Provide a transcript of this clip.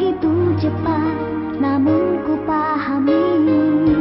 begitu cepat, namun ku pahami.